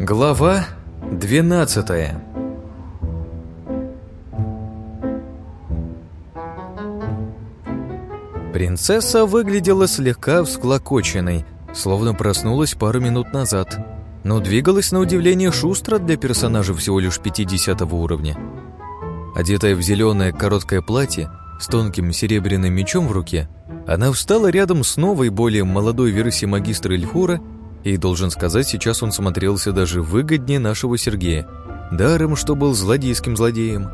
Глава 12 Принцесса выглядела слегка всклокоченной, словно проснулась пару минут назад, но двигалась на удивление шустро для персонажа всего лишь 50 уровня. Одетая в зеленое короткое платье с тонким серебряным мечом в руке, она встала рядом с новой, более молодой версией магистра Эльхура, и, должен сказать, сейчас он смотрелся даже выгоднее нашего Сергея, даром, что был злодейским злодеем.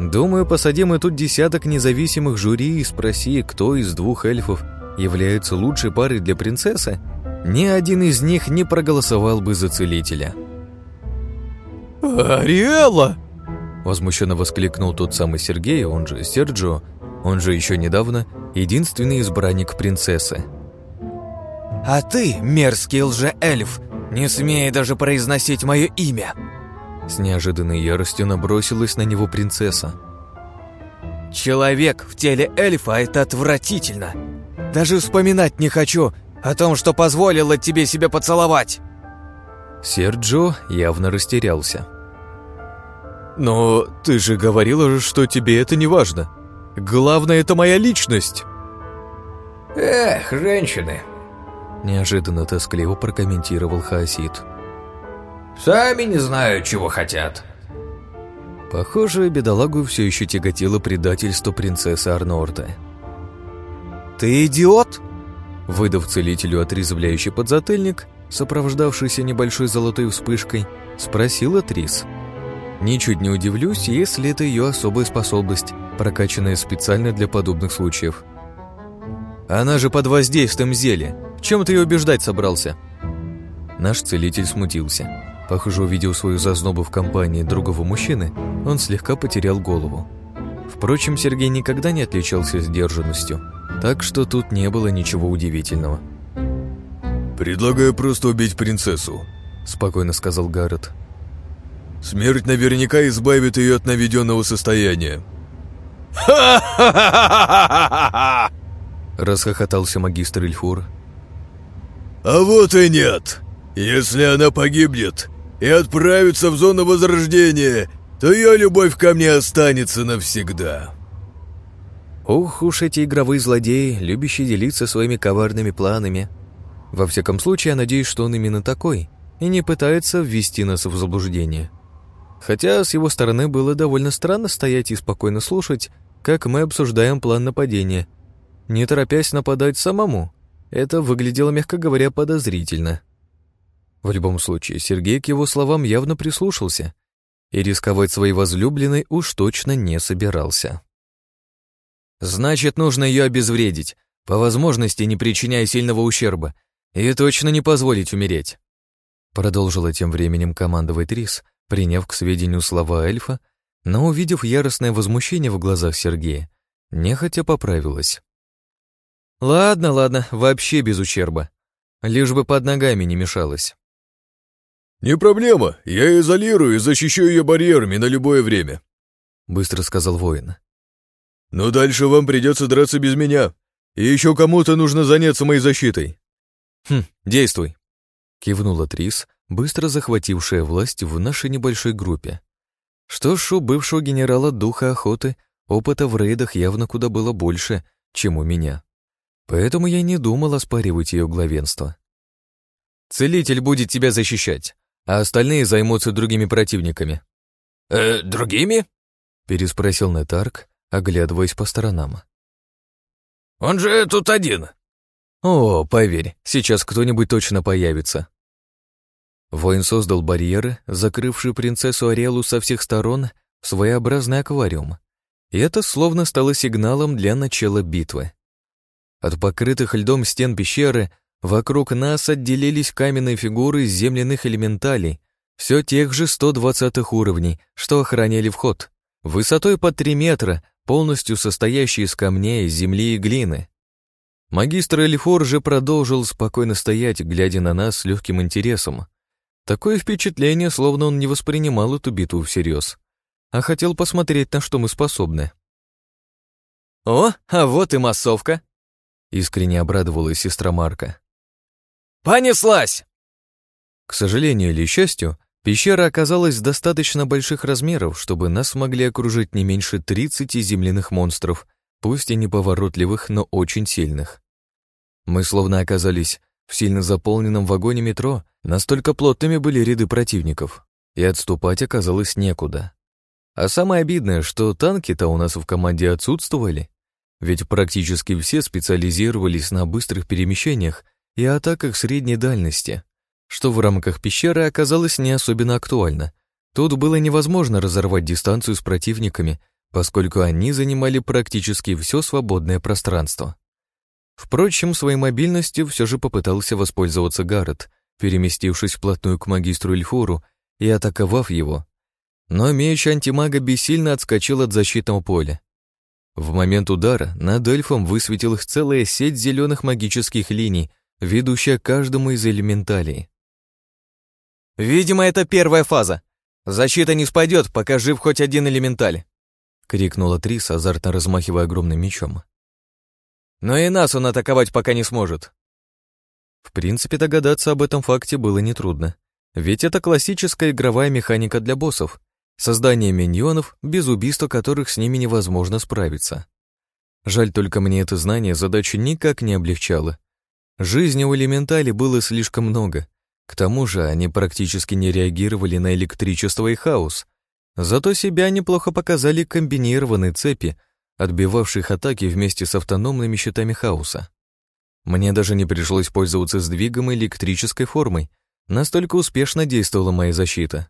Думаю, посадим мы тут десяток независимых жюри и спроси, кто из двух эльфов является лучшей парой для принцессы, ни один из них не проголосовал бы за целителя. «Ариэла!» Возмущенно воскликнул тот самый Сергей, он же Серджио, он же еще недавно единственный избранник принцессы. «А ты, мерзкий лже-эльф, не смей даже произносить мое имя!» С неожиданной яростью набросилась на него принцесса. «Человек в теле эльфа — это отвратительно! Даже вспоминать не хочу о том, что позволило тебе себя поцеловать!» Серджо явно растерялся. «Но ты же говорила, что тебе это не важно. Главное, это моя личность!» «Эх, женщины!» Неожиданно тоскливо прокомментировал Хаосид. «Сами не знают, чего хотят». Похоже, бедолагу все еще тяготило предательство принцессы Арнорта. «Ты идиот?» Выдав целителю отрезвляющий подзатыльник, сопровождавшийся небольшой золотой вспышкой, спросила Трис. Ничуть не удивлюсь, если это ее особая способность, прокачанная специально для подобных случаев. Она же под воздействием зелья. Чем ты ее убеждать собрался? Наш целитель смутился. Похоже, увидел свою зазнобу в компании другого мужчины, он слегка потерял голову. Впрочем, Сергей никогда не отличался сдержанностью, так что тут не было ничего удивительного. «Предлагаю просто убить принцессу», — спокойно сказал Гаррет. «Смерть наверняка избавит ее от наведенного состояния». «Ха-ха-ха-ха-ха-ха!» Расхохотался магистр Ильфур. «А вот и нет! Если она погибнет и отправится в зону возрождения, то ее любовь ко мне останется навсегда». Ох уж эти игровые злодеи, любящие делиться своими коварными планами. Во всяком случае, я надеюсь, что он именно такой и не пытается ввести нас в заблуждение. Хотя с его стороны было довольно странно стоять и спокойно слушать, как мы обсуждаем план нападения, не торопясь нападать самому. Это выглядело, мягко говоря, подозрительно. В любом случае, Сергей к его словам явно прислушался и рисковать своей возлюбленной уж точно не собирался. «Значит, нужно ее обезвредить, по возможности не причиняя сильного ущерба, и точно не позволить умереть», продолжила тем временем командовать Рис, приняв к сведению слова эльфа, но, увидев яростное возмущение в глазах Сергея, нехотя поправилась. «Ладно, ладно, вообще без ущерба. Лишь бы под ногами не мешалось». «Не проблема, я изолирую и защищу ее барьерами на любое время», — быстро сказал воин. «Но дальше вам придется драться без меня, и еще кому-то нужно заняться моей защитой». «Хм, действуй», — кивнула Трис, быстро захватившая власть в нашей небольшой группе. Что ж, у бывшего генерала духа охоты опыта в рейдах явно куда было больше, чем у меня. Поэтому я не думал оспаривать ее главенство. «Целитель будет тебя защищать, а остальные займутся другими противниками». «Э, другими?» — переспросил Нетарк, оглядываясь по сторонам. «Он же тут один». «О, поверь, сейчас кто-нибудь точно появится». Воин создал барьеры, закрывшие принцессу Ариэлу со всех сторон в своеобразный аквариум. И это словно стало сигналом для начала битвы. От покрытых льдом стен пещеры вокруг нас отделились каменные фигуры земляных элементалей, все тех же 120 уровней, что охраняли вход, высотой под 3 метра, полностью состоящие из камней, земли и глины. Магистр Элифор же продолжил спокойно стоять, глядя на нас с легким интересом. Такое впечатление, словно он не воспринимал эту битву всерьез, а хотел посмотреть, на что мы способны. «О, а вот и массовка!» Искренне обрадовалась сестра Марка. «Понеслась!» К сожалению или счастью, пещера оказалась достаточно больших размеров, чтобы нас могли окружить не меньше 30 земляных монстров, пусть и неповоротливых, но очень сильных. Мы словно оказались в сильно заполненном вагоне метро, настолько плотными были ряды противников, и отступать оказалось некуда. А самое обидное, что танки-то у нас в команде отсутствовали, ведь практически все специализировались на быстрых перемещениях и атаках средней дальности, что в рамках пещеры оказалось не особенно актуально. Тут было невозможно разорвать дистанцию с противниками, поскольку они занимали практически все свободное пространство. Впрочем, своей мобильностью все же попытался воспользоваться Гаррет, переместившись вплотную к магистру Эльфуру и атаковав его. Но меч антимага бессильно отскочил от защитного поля. В момент удара над эльфом высветилась целая сеть зеленых магических линий, ведущая каждому из элементалей. «Видимо, это первая фаза. Защита не спадет, пока жив хоть один элементаль», — крикнула Трис, азартно размахивая огромным мечом. «Но и нас он атаковать пока не сможет». В принципе, догадаться об этом факте было нетрудно. Ведь это классическая игровая механика для боссов. Создание миньонов, без убийства которых с ними невозможно справиться. Жаль только мне это знание задачу никак не облегчало. Жизни у элементали было слишком много. К тому же они практически не реагировали на электричество и хаос. Зато себя неплохо показали комбинированные цепи, отбивавших атаки вместе с автономными щитами хаоса. Мне даже не пришлось пользоваться сдвигом электрической формой, настолько успешно действовала моя защита.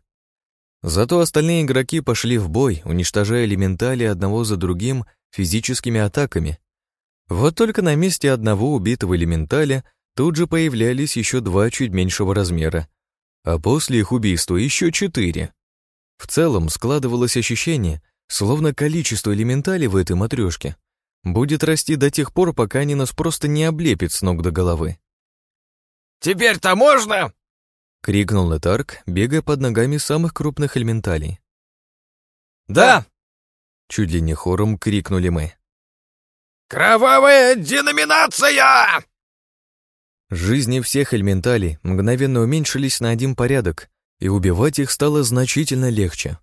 Зато остальные игроки пошли в бой, уничтожая элементали одного за другим физическими атаками. Вот только на месте одного убитого элементаля тут же появлялись еще два чуть меньшего размера, а после их убийства еще четыре. В целом складывалось ощущение, словно количество элементалей в этой матрешке будет расти до тех пор, пока они нас просто не облепят с ног до головы. «Теперь-то можно?» — крикнул Нетарк, бегая под ногами самых крупных элементалей. «Да!» — чуть ли не хором крикнули мы. «Кровавая деноминация!» Жизни всех элементалей мгновенно уменьшились на один порядок, и убивать их стало значительно легче.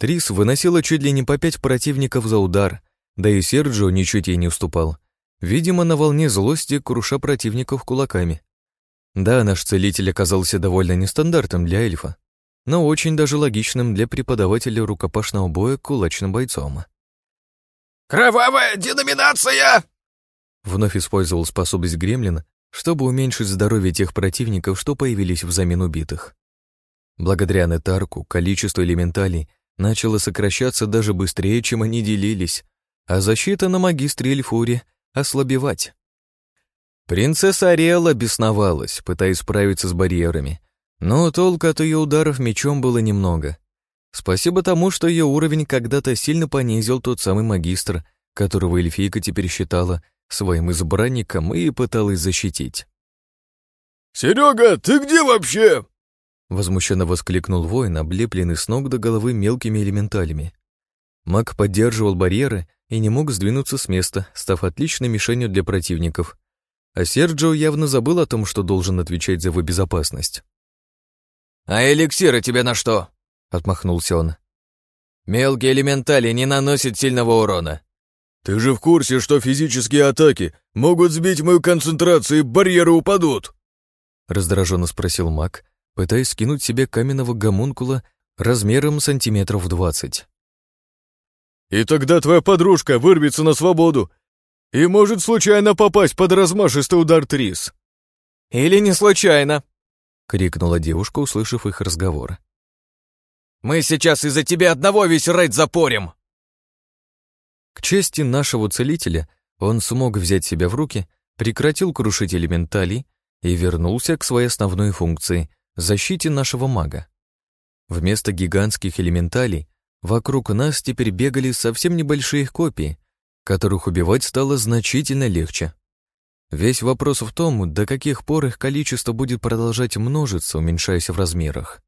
Трис выносила чуть ли не по пять противников за удар, да и Серджио ничуть ей не уступал. Видимо, на волне злости круша противников кулаками. Да, наш целитель оказался довольно нестандартным для эльфа, но очень даже логичным для преподавателя рукопашного боя кулачным бойцом. «Кровавая деноминация!» Вновь использовал способность Гремлина, чтобы уменьшить здоровье тех противников, что появились взамен убитых. Благодаря Нетарку количество элементалей начало сокращаться даже быстрее, чем они делились, а защита на магистре Эльфуре ослабевать. Принцесса Ариэла бесновалась, пытаясь справиться с барьерами, но толка от ее ударов мечом было немного. Спасибо тому, что ее уровень когда-то сильно понизил тот самый магистр, которого эльфийка теперь считала своим избранником и пыталась защитить. «Серега, ты где вообще?» Возмущенно воскликнул воин, облепленный с ног до головы мелкими элементалями. Маг поддерживал барьеры и не мог сдвинуться с места, став отличной мишенью для противников. А Серджио явно забыл о том, что должен отвечать за его безопасность. «А эликсиры тебе на что?» — отмахнулся он. «Мелкие элементали не наносят сильного урона». «Ты же в курсе, что физические атаки могут сбить мою концентрацию и барьеры упадут?» Раздраженно спросил маг, пытаясь скинуть себе каменного гомункула размером сантиметров двадцать. «И тогда твоя подружка вырвется на свободу и может случайно попасть под размашистый удар Трис». «Или не случайно», — крикнула девушка, услышав их разговор. «Мы сейчас из-за тебя одного весь рейд запорим!» К чести нашего целителя, он смог взять себя в руки, прекратил крушить элементалей и вернулся к своей основной функции — защите нашего мага. Вместо гигантских элементалей вокруг нас теперь бегали совсем небольшие копии, которых убивать стало значительно легче. Весь вопрос в том, до каких пор их количество будет продолжать множиться, уменьшаясь в размерах.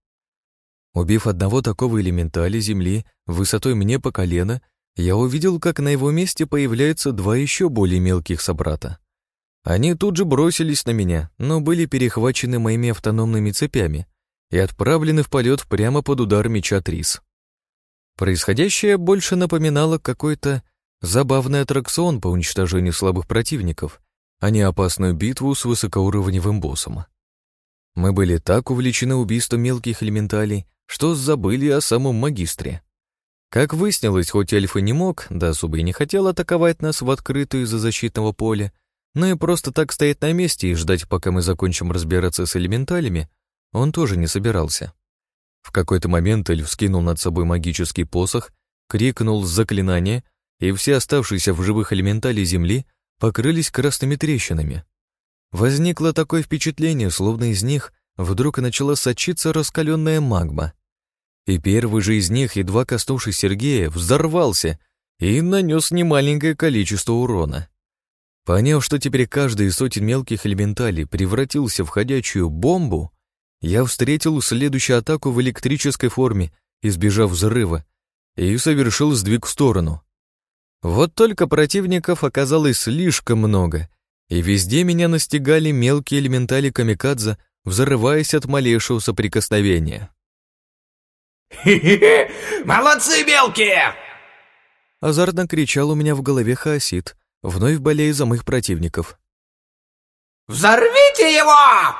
Убив одного такого элементали Земли высотой мне по колено, я увидел, как на его месте появляются два еще более мелких собрата. Они тут же бросились на меня, но были перехвачены моими автономными цепями и отправлены в полет прямо под удар меча Трис. Происходящее больше напоминало какой-то забавный аттракцион по уничтожению слабых противников, а не опасную битву с высокоуровневым боссом. Мы были так увлечены убийством мелких элементалей, что забыли о самом магистре. Как выяснилось, хоть эльф и не мог, да особо и не хотел атаковать нас в открытую из-за защитного поля, но и просто так стоять на месте и ждать, пока мы закончим разбираться с элементалями, он тоже не собирался. В какой-то момент эльф скинул над собой магический посох, крикнул заклинание, и все оставшиеся в живых элементали земли покрылись красными трещинами. Возникло такое впечатление, словно из них вдруг начала сочиться раскаленная магма. И первый же из них, едва коснувшись Сергея, взорвался и нанес немаленькое количество урона. Поняв, что теперь каждый из сотен мелких элементалей превратился в ходячую бомбу, я встретил следующую атаку в электрической форме, избежав взрыва, и совершил сдвиг в сторону. Вот только противников оказалось слишком много, и везде меня настигали мелкие элементали камикадзе, взрываясь от малейшего соприкосновения. «Хе-хе-хе! Молодцы, мелкие!» Азартно кричал у меня в голове Хаосид, вновь болея за моих противников. «Взорвите его!»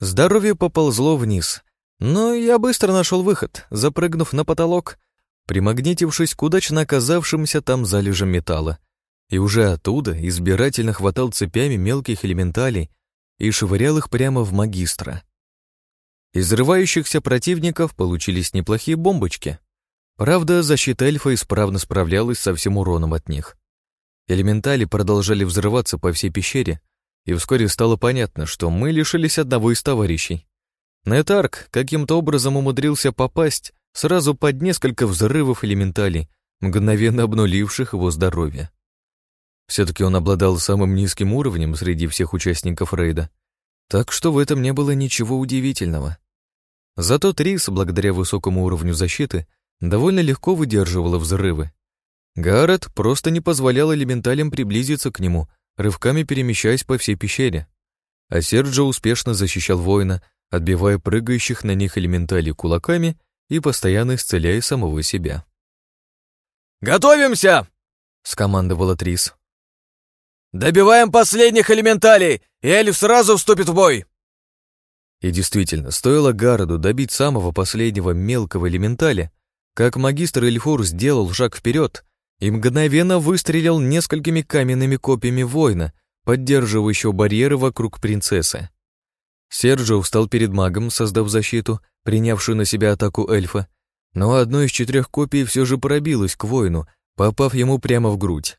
Здоровье поползло вниз, но я быстро нашел выход, запрыгнув на потолок, примагнитившись к удачно оказавшимся там залежам металла, и уже оттуда избирательно хватал цепями мелких элементалей и швырял их прямо в магистра. Из взрывающихся противников получились неплохие бомбочки. Правда, защита эльфа исправно справлялась со всем уроном от них. Элементали продолжали взрываться по всей пещере, и вскоре стало понятно, что мы лишились одного из товарищей. Нетарк каким-то образом умудрился попасть сразу под несколько взрывов элементалей, мгновенно обнуливших его здоровье. Все-таки он обладал самым низким уровнем среди всех участников рейда, так что в этом не было ничего удивительного. Зато Трис, благодаря высокому уровню защиты, довольно легко выдерживала взрывы. Гаррет просто не позволял элементалям приблизиться к нему, рывками перемещаясь по всей пещере. А Серджо успешно защищал воина, отбивая прыгающих на них элементалей кулаками и постоянно исцеляя самого себя. «Готовимся!» — скомандовала Трис. «Добиваем последних элементалей, и эльф сразу вступит в бой!» И действительно, стоило Гароду добить самого последнего мелкого элементаля, как магистр Эльфур сделал шаг вперед и мгновенно выстрелил несколькими каменными копьями воина, поддерживающего барьеры вокруг принцессы. Серджио встал перед магом, создав защиту, принявшую на себя атаку эльфа, но одно из четырех копий все же пробилось к воину, попав ему прямо в грудь.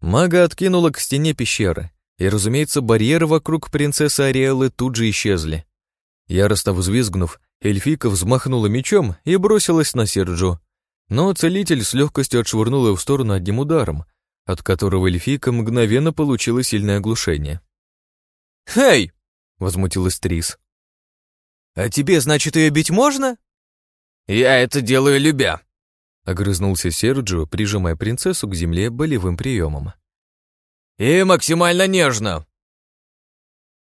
Мага откинула к стене пещеры, и, разумеется, барьеры вокруг принцессы Ариэлы тут же исчезли. Яростно взвизгнув, эльфика взмахнула мечом и бросилась на Серджо, но целитель с легкостью отшвырнул ее в сторону одним ударом, от которого эльфийка мгновенно получила сильное оглушение. «Эй!» — возмутилась Трис. «А тебе, значит, ее бить можно?» «Я это делаю любя», — огрызнулся Серджио, прижимая принцессу к земле болевым приемом. «И максимально нежно!»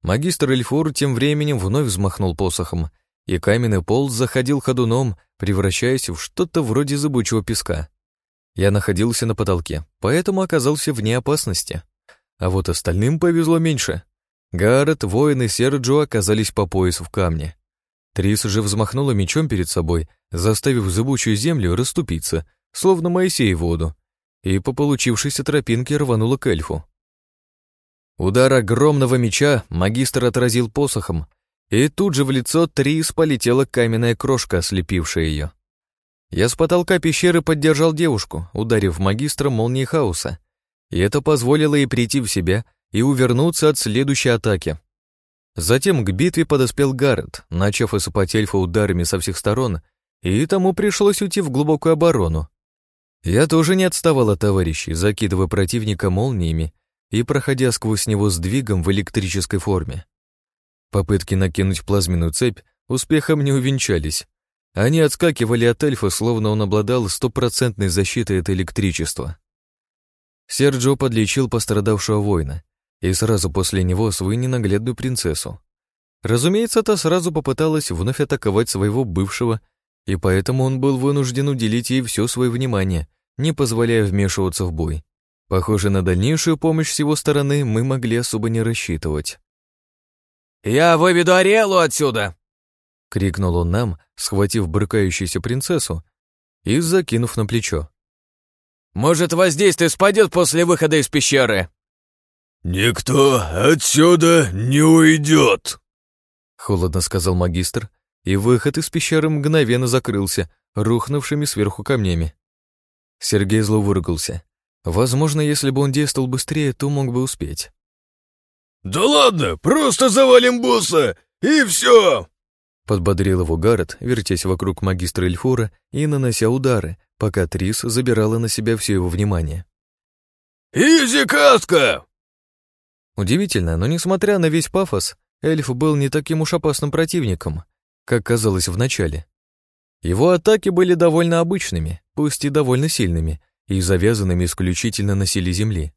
Магистр Эльфур тем временем вновь взмахнул посохом, и каменный пол заходил ходуном, превращаясь в что-то вроде зыбучего песка. Я находился на потолке, поэтому оказался вне опасности. А вот остальным повезло меньше. Гаррет, воин и Серджо оказались по поясу в камне. Трис же взмахнула мечом перед собой, заставив зыбучую землю расступиться, словно Моисей воду, и по получившейся тропинке рванула к эльфу. Удар огромного меча магистр отразил посохом, и тут же в лицо Трис полетела каменная крошка, ослепившая ее. Я с потолка пещеры поддержал девушку, ударив магистра молнией хаоса, и это позволило ей прийти в себя и увернуться от следующей атаки. Затем к битве подоспел Гаррет, начав осыпать эльфа ударами со всех сторон, и тому пришлось уйти в глубокую оборону. Я тоже не отставал от товарищей, закидывая противника молниями и проходя сквозь него сдвигом в электрической форме. Попытки накинуть плазменную цепь успехом не увенчались. Они отскакивали от эльфа, словно он обладал стопроцентной защитой от электричества. Серджо подлечил пострадавшего воина, и сразу после него свою ненаглядную принцессу. Разумеется, та сразу попыталась вновь атаковать своего бывшего, и поэтому он был вынужден уделить ей все свое внимание, не позволяя вмешиваться в бой. Похоже, на дальнейшую помощь с его стороны мы могли особо не рассчитывать. «Я выведу Ариэлу отсюда!» — крикнул он нам, схватив брыкающуюся принцессу и закинув на плечо. «Может, воздействие спадет после выхода из пещеры?» «Никто отсюда не уйдет!» — холодно сказал магистр, и выход из пещеры мгновенно закрылся, рухнувшими сверху камнями. Сергей зло выругался. Возможно, если бы он действовал быстрее, то мог бы успеть. «Да ладно, просто завалим босса, и все!» Подбодрил его Гаррет, вертясь вокруг магистра Эльфура и нанося удары, пока Трис забирала на себя все его внимание. «Изи катка!» Удивительно, но несмотря на весь пафос, эльф был не таким уж опасным противником, как казалось вначале. Его атаки были довольно обычными, пусть и довольно сильными, и завязанными исключительно на силе Земли.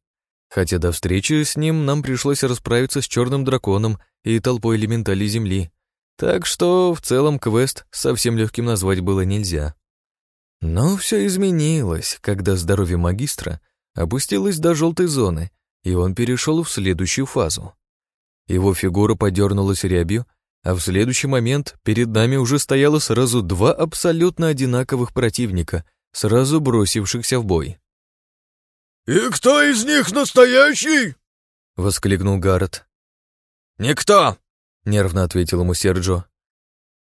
Хотя до встречи с ним нам пришлось расправиться с черным драконом и толпой элементалей Земли, так что в целом квест совсем легким назвать было нельзя. Но все изменилось, когда здоровье магистра опустилось до желтой зоны, и он перешел в следующую фазу. Его фигура подернулась рябью, а в следующий момент перед нами уже стояло сразу два абсолютно одинаковых противника, сразу бросившихся в бой. «И кто из них настоящий?» — воскликнул Гаррет. «Никто!» — нервно ответил ему Серджо.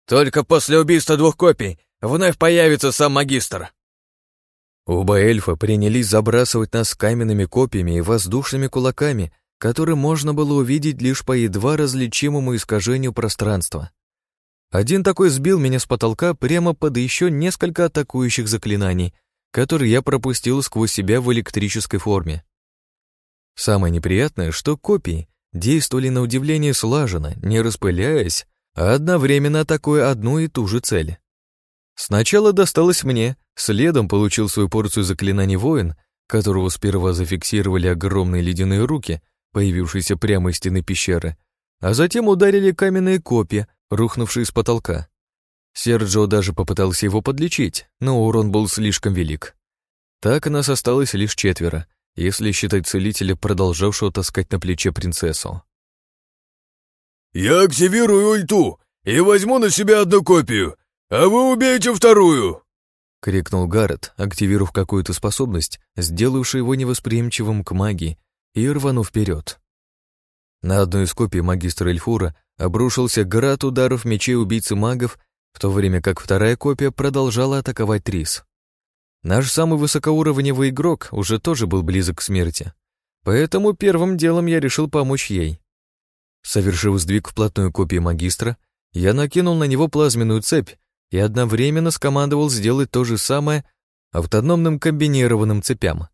«Только после убийства двух копий вновь появится сам магистр». Оба эльфа принялись забрасывать нас каменными копьями и воздушными кулаками, которые можно было увидеть лишь по едва различимому искажению пространства. Один такой сбил меня с потолка прямо под еще несколько атакующих заклинаний, которые я пропустил сквозь себя в электрической форме. Самое неприятное, что копии действовали на удивление слаженно, не распыляясь, а одновременно атакуя одну и ту же цель. Сначала досталось мне, следом получил свою порцию заклинаний воин, которого сперва зафиксировали огромные ледяные руки, появившиеся прямо из стены пещеры, а затем ударили каменные копья, рухнувшие с потолка. Серджио даже попытался его подлечить, но урон был слишком велик. Так нас осталось лишь четверо, если считать целителя, продолжавшего таскать на плече принцессу. «Я активирую ульту и возьму на себя одну копию, а вы убейте вторую!» — крикнул Гаррет, активировав какую-то способность, сделавшую его невосприимчивым к магии, и рванув вперед. На одну из копий магистра Эльфура обрушился град ударов мечей убийцы магов, в то время как вторая копия продолжала атаковать Трис. Наш самый высокоуровневый игрок уже тоже был близок к смерти, поэтому первым делом я решил помочь ей. Совершив сдвиг вплотную копии магистра, я накинул на него плазменную цепь и одновременно скомандовал сделать то же самое автономным комбинированным цепям.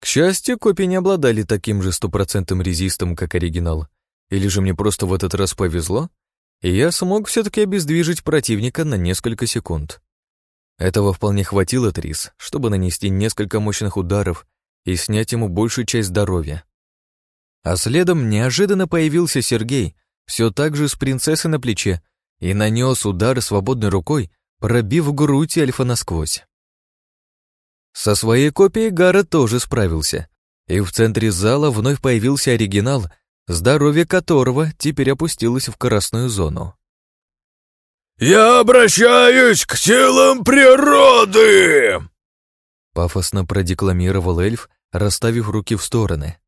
К счастью, копии не обладали таким же стопроцентным резистом, как оригинал. Или же мне просто в этот раз повезло, и я смог все-таки обездвижить противника на несколько секунд. Этого вполне хватило Трис, чтобы нанести несколько мощных ударов и снять ему большую часть здоровья. А следом неожиданно появился Сергей, все так же с принцессой на плече, и нанес удар свободной рукой, пробив грудь эльфа насквозь. Со своей копией Гара тоже справился, и в центре зала вновь появился оригинал, здоровье которого теперь опустилось в красную зону. «Я обращаюсь к силам природы!» Пафосно продекламировал эльф, расставив руки в стороны.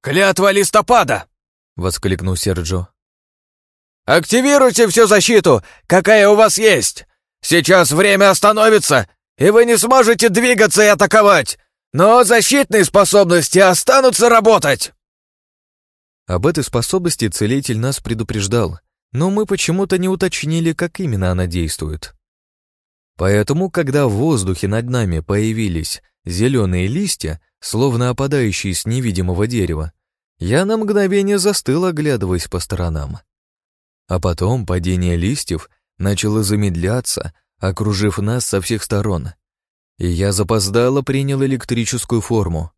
«Клятва листопада!» — воскликнул Серджо. «Активируйте всю защиту, какая у вас есть! Сейчас время остановится, и вы не сможете двигаться и атаковать, но защитные способности останутся работать!» Об этой способности целитель нас предупреждал, но мы почему-то не уточнили, как именно она действует. Поэтому, когда в воздухе над нами появились зеленые листья, словно опадающие с невидимого дерева, я на мгновение застыл, оглядываясь по сторонам. А потом падение листьев начало замедляться, окружив нас со всех сторон. И я запоздало принял электрическую форму.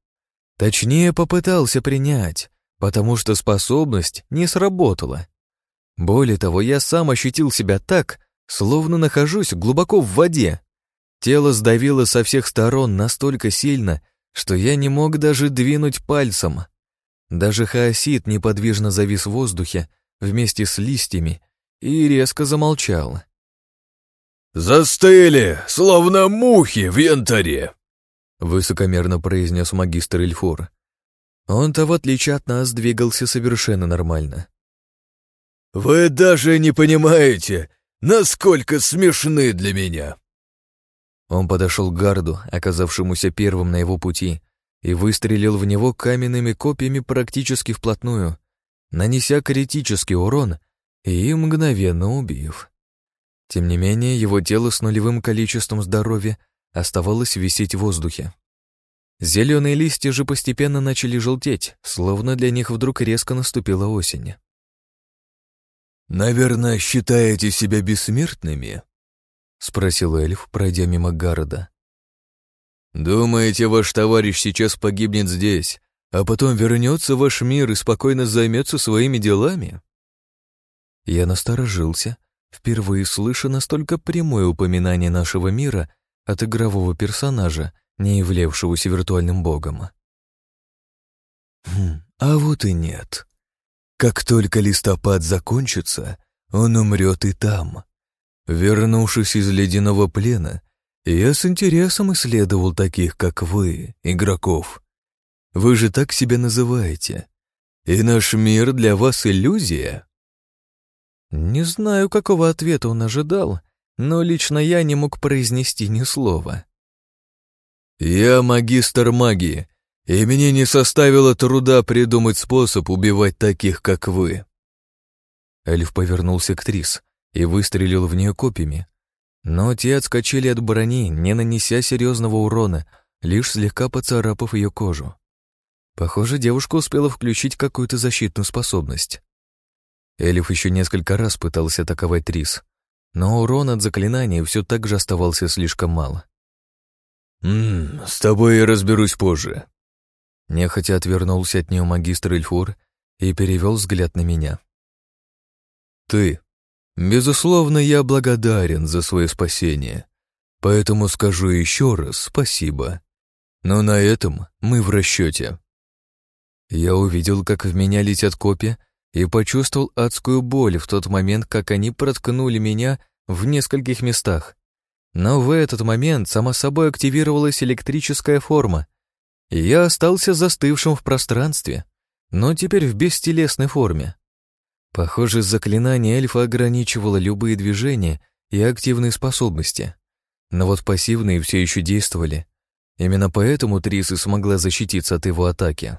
Точнее, попытался принять, потому что способность не сработала. Более того, я сам ощутил себя так, словно нахожусь глубоко в воде. Тело сдавило со всех сторон настолько сильно, что я не мог даже двинуть пальцем. Даже хаосит неподвижно завис в воздухе вместе с листьями и резко замолчал. «Застыли, словно мухи в янтаре!» высокомерно произнес магистр Эльфор. Он-то, в отличие от нас, двигался совершенно нормально. «Вы даже не понимаете, насколько смешны для меня!» Он подошел к гарду, оказавшемуся первым на его пути, и выстрелил в него каменными копьями практически вплотную, нанеся критический урон и мгновенно убив. Тем не менее, его тело с нулевым количеством здоровья оставалось висеть в воздухе. Зеленые листья же постепенно начали желтеть, словно для них вдруг резко наступила осень. «Наверное, считаете себя бессмертными?» — спросил эльф, пройдя мимо города. «Думаете, ваш товарищ сейчас погибнет здесь, а потом вернется в ваш мир и спокойно займется своими делами?» Я насторожился, впервые слыша настолько прямое упоминание нашего мира от игрового персонажа, не являвшегося виртуальным богом. Хм, а вот и нет. Как только листопад закончится, он умрет и там. Вернувшись из ледяного плена, я с интересом исследовал таких, как вы, игроков. Вы же так себя называете. И наш мир для вас иллюзия? Не знаю, какого ответа он ожидал, но лично я не мог произнести ни слова. «Я магистр магии, и мне не составило труда придумать способ убивать таких, как вы». Эльф повернулся к Трис и выстрелил в нее копьями. Но те отскочили от брони, не нанеся серьезного урона, лишь слегка поцарапав ее кожу. Похоже, девушка успела включить какую-то защитную способность. Эльф еще несколько раз пытался атаковать Трис, но урон от заклинания все так же оставался слишком мало. «Ммм, с тобой я разберусь позже». Нехотя отвернулся от нее магистр Эльфур и перевел взгляд на меня. «Ты. Безусловно, я благодарен за свое спасение, поэтому скажу еще раз спасибо. Но на этом мы в расчете». Я увидел, как в меня летят копья, и почувствовал адскую боль в тот момент, как они проткнули меня в нескольких местах. Но в этот момент само собой активировалась электрическая форма, и я остался застывшим в пространстве, но теперь в бестелесной форме. Похоже, заклинание эльфа ограничивало любые движения и активные способности. Но вот пассивные все еще действовали. Именно поэтому Триса смогла защититься от его атаки.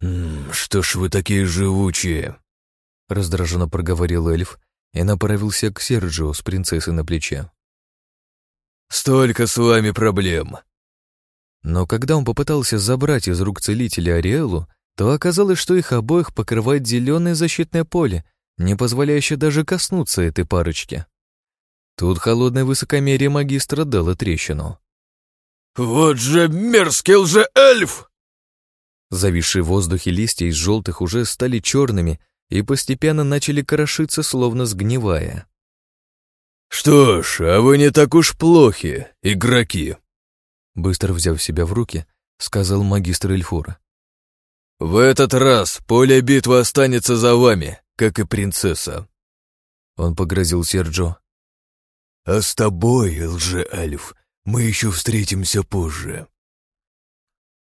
«Что ж вы такие живучие?» Раздраженно проговорил эльф и направился к Серджио с принцессой на плече. «Столько с вами проблем!» Но когда он попытался забрать из рук целителя Ариэлу, то оказалось, что их обоих покрывает зеленое защитное поле, не позволяющее даже коснуться этой парочки. Тут холодное высокомерие магистра дало трещину. «Вот же мерзкий лже-эльф!» Зависшие в воздухе листья из желтых уже стали черными и постепенно начали крошиться, словно сгнивая. «Что ж, а вы не так уж плохи, игроки!» Быстро взяв себя в руки, сказал магистр Эльфура. «В этот раз поле битвы останется за вами, как и принцесса!» Он погрозил Серджо. «А с тобой, лже-эльф, мы еще встретимся позже!»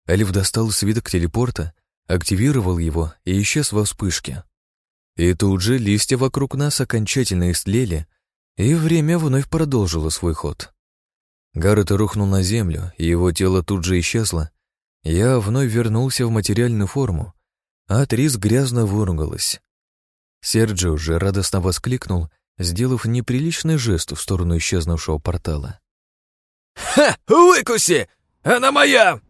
Эльф достал свиток телепорта, активировал его и исчез во вспышке. И тут же листья вокруг нас окончательно истлели, и время вновь продолжило свой ход. Гаррет рухнул на землю, и его тело тут же исчезло. Я вновь вернулся в материальную форму, а Трис грязно выругалась. Серджио же радостно воскликнул, сделав неприличный жест в сторону исчезнувшего портала. «Ха! Выкуси! Она моя!»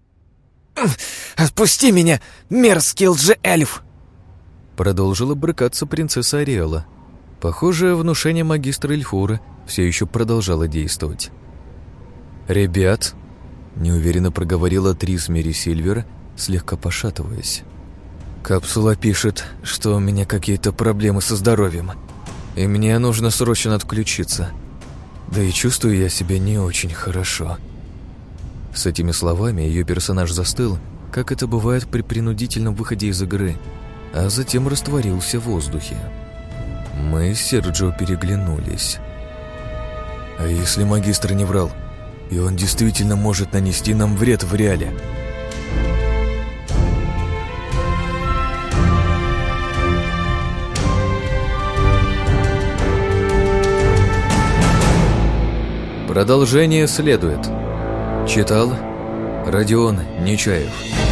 «Отпусти меня, мерзкий лже-эльф!» Продолжила брыкаться принцесса Ариэла. Похоже, внушение магистра Эльфура все еще продолжало действовать. «Ребят!» — неуверенно проговорила Трис Мери Сильвер, слегка пошатываясь. «Капсула пишет, что у меня какие-то проблемы со здоровьем, и мне нужно срочно отключиться. Да и чувствую я себя не очень хорошо». С этими словами ее персонаж застыл, как это бывает при принудительном выходе из игры, а затем растворился в воздухе. Мы с Серджио переглянулись. А если магистр не врал, и он действительно может нанести нам вред в реале? Продолжение следует. Читал Родион Нечаев.